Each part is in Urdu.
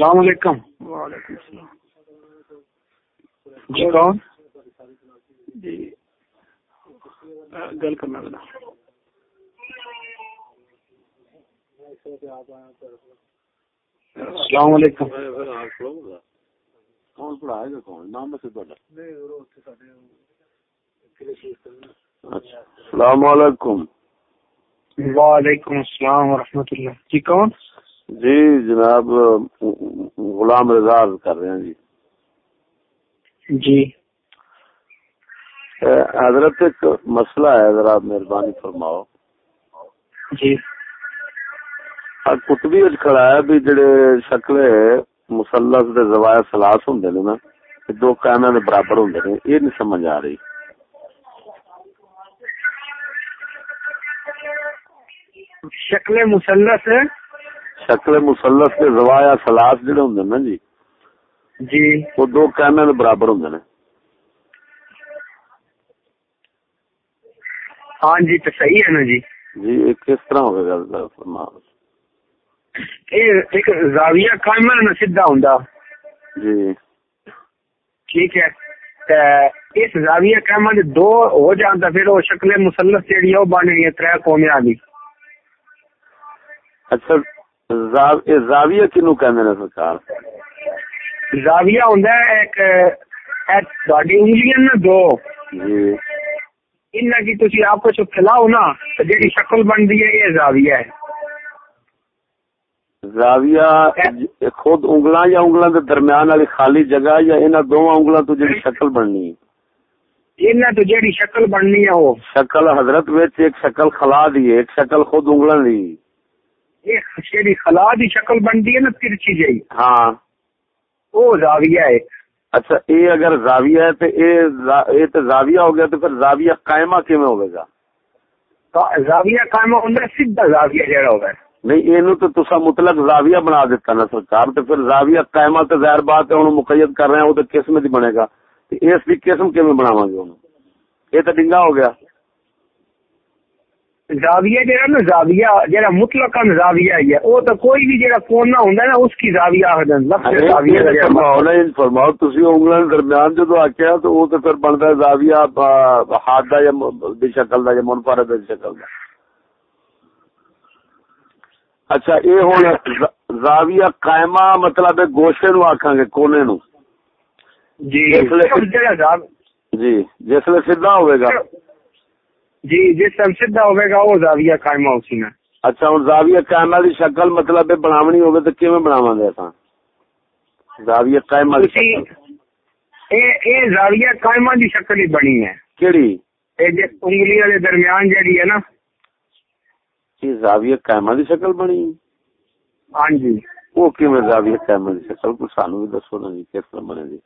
السلام علیکم۔ وعلیکم السلام۔ جی کون؟ جی گل کرنا لگا السلام علیکم۔ کون پڑھائے گا؟ کون؟ نام بس السلام علیکم۔ وعلیکم السلام ورحمۃ اللہ۔ جی کون؟ جی جناب غلام رضا کر رہے ہیں جی۔ جی۔ حضرت ایک مسئلہ ہے ذرا مہربانی فرماؤ۔ جی۔ کتبی کھڑا ہے بھی جڑے شکل مسلس دے زوایا سلاس ہوں نے نا دو کائنا دے برابر ہوں نے یہ نہیں سمجھ آ رہی۔ شکل مسلس شکل مسلس کے زوایا سلاس جڑے ہوں نا جی؟ جی۔ وہ دو کائنا دے برابر ہوں نے۔ ہاں جی تو صحیح ہے نا جی۔ جی کس طرح ہوگا یہ ایک زاویہ قائمہ نہ سیدھا ہوندا۔ جی۔ ٹھیک ہے۔ اس زاویہ قائمہ دے دو ہو جاندا پھر وہ شکل مثلث جیڑی ہے وہ بن گئی ہے ترے کونے والی اچھا زاویہ کنو کہندے نے سرکار؟ زاویہ ہوندا ہے ایک اے تہاڈی انگلیاں نا دو۔ جی۔ انہاں کی تسی آپس وچ کھلاؤ نا تے جیڑی شکل بندی ہے یہ زاویہ ہے۔ زاویہ خود انگلاں یا انگلاں دے درمیان والی خالی جگہ یا انہاں دوواں انگلاں تو جڑی شکل بننی؟ ہے انہاں تو جیڑی شکل بننی ہے وہ شکل حضرت وچ ایک شکل خلا دی ایک شکل خود انگلاں دی۔ جیڑی خلا دی شکل بنتی ہے نا ترچی جئی ہاں۔ وہ زاویہ ہے۔ اچھا اے اگر زاویہ ہے تے اے اے تے زاویہ ہو گیا تو پھر زاویہ قائمہ کیویں ہوے گا؟ زاویہ قائمہ ہوندا سیدھا زاویہ جیڑا ہوگا نہیں اینو تو تسا مطلق زاویہ بنا دیتا نا سرکار تے پھر زاویہ قائمہ تے ظاہر بات ہے مقید کر رہے ہیں او تے قسم دی بنے گا۔ تے اس دی قسم کیویں بناواں گے ہن یہ تے ڈنگا ہو گیا۔ زاویہ جیڑا نا زاویہ جیڑا مطلق زاویہ ہے۔ وہ تو کوئی بھی جیڑا کونا ہوندا نا اس کی زاویہ ہیں لفظ زاویہ دا فرماؤ فرماؤ تسی انگلاں درمیان جدو آکھیا تو او تے پھر بندا ہے زاویہ دا یا دی شکل دا یا منفرد دی شکل دا۔ اچھا اے ہن زاویہ قائمہ مطلب ہے گوشے نو آکھاں گے کونے نو۔ جی۔ جی۔ جس لے سیدھا ہوے گا۔ جی جس ٹائم سیدھا ہوے گا وہ زاویہ قائمہ اسی میں۔ اچھا ہن زاویہ قائمہ دی شکل مطلب بناونی ہوے تے کیویں بناواں گے اساں؟ زاویہ قائمہ دی شکل۔ اے اے زاویہ قائمہ دی شکل ہی بنی ہے۔ کیڑی؟ اے جے انگلیاں دے درمیان جیڑی ہے نا۔ یہ زاویہ قائمہ دی شکل بنی۔ ہاں جی۔ وہ کیویں زاویہ قائمہ دی شکل؟ کو سانو بھی دسو نا جی کس طرح بنے گی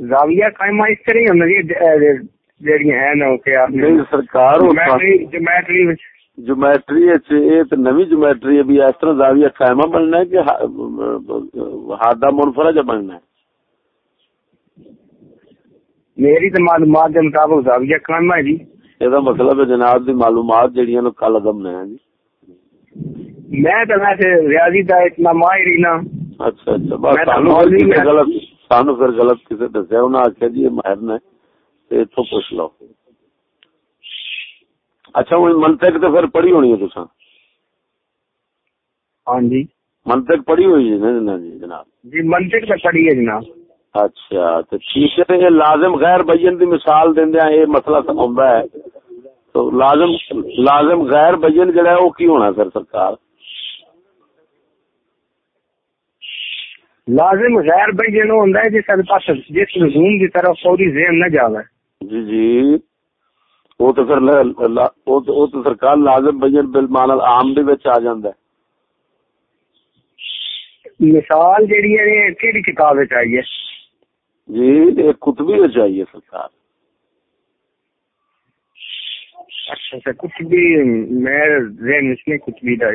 زاویہ قائمہ اس طرح ہی جی ہے نا کہ آپ نے نہیں سرکار وہ جیومیٹری جیومیٹری وچ۔ جومیٹری اچ یہ تے نوی جومیٹری ہے بھی اس طرح زاویہ قائمہ بننا ہے کہ ہا- ہادہ منفرج بننا ہے؟ میری تو معلومات کے مطابق زاویہ قائمہ ہے جی۔ یہ مطلب ہے جناب دی معلومات جڑیاں نو کل عدم نے ہیں جی۔ میں تو ویسے ریاضی اتنا ماہر ہی اچھا اچھا بس ہاں۔ غلط سانو پھر غلط کسے دسیا انہاں آخیا جی ماہر نے اتھوں پوچھ لو۔ اچھا وہ منطق تو پھر پڑھی ہونی ہے تساں؟ ہاں جی۔ منطق پڑھی ہوئی ہے نا جی جناب۔ جی منطق تو پڑھی ہے جناب۔ اچھا تو ٹھیک ہے یہ لازم غیر بین دی مثال دیندے یہ مسئلہ سمجھا ہے۔ تو لازم لازم غیر بین جڑا ہے وہ کی ہونا سر سرکار؟ لازم غیر جنو ہوندا ہے جس پاس جس لزوم کی طرف فوری ذہن نہ جاوے۔ جی جی۔ وہ تو پھر وہ تو سرکار لازم بین بالمان عام دے وچ آ جاندا ہے۔ مثال جیڑی ہے کیڑی کتاب وچ آئی ہے؟ جی ایک کتبی میں چاہیے سرکار۔ اچھا اچھا کچھ بھی میں ذہن اس دا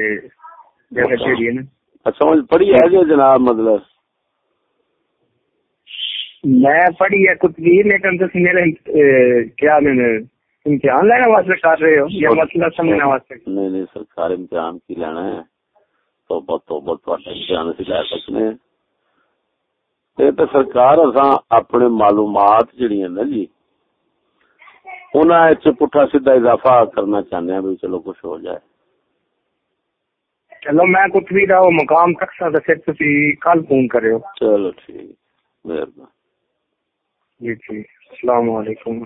ہے نا۔ اچھا ہے جی جناب مطلب۔ میں پڑھی ہے کچھ بھی لیکن تم میرے کیا میں امتحان لینا واسطے کر رہے ہو؟ یا مسئلہ سمجھنا واسطے؟ نہیں نہیں سرکار امتحان کی لینا ہے۔ توبہ توبہ تواڈا امتحان سی لے سکنے۔ ہیں تے تے سرکار اساں اپنے معلومات جڑی ہیں نا جی انہاں وچ پٹھا سیدھا اضافہ کرنا چاہنے ہیں بھی چلو کچھ ہو جائے۔ چلو میں کچھ بھی رہا مقام تک سا تے پھر تسی کل فون کریو۔ چلو ٹھیک مہربانی۔ جی جی السلام علیکم۔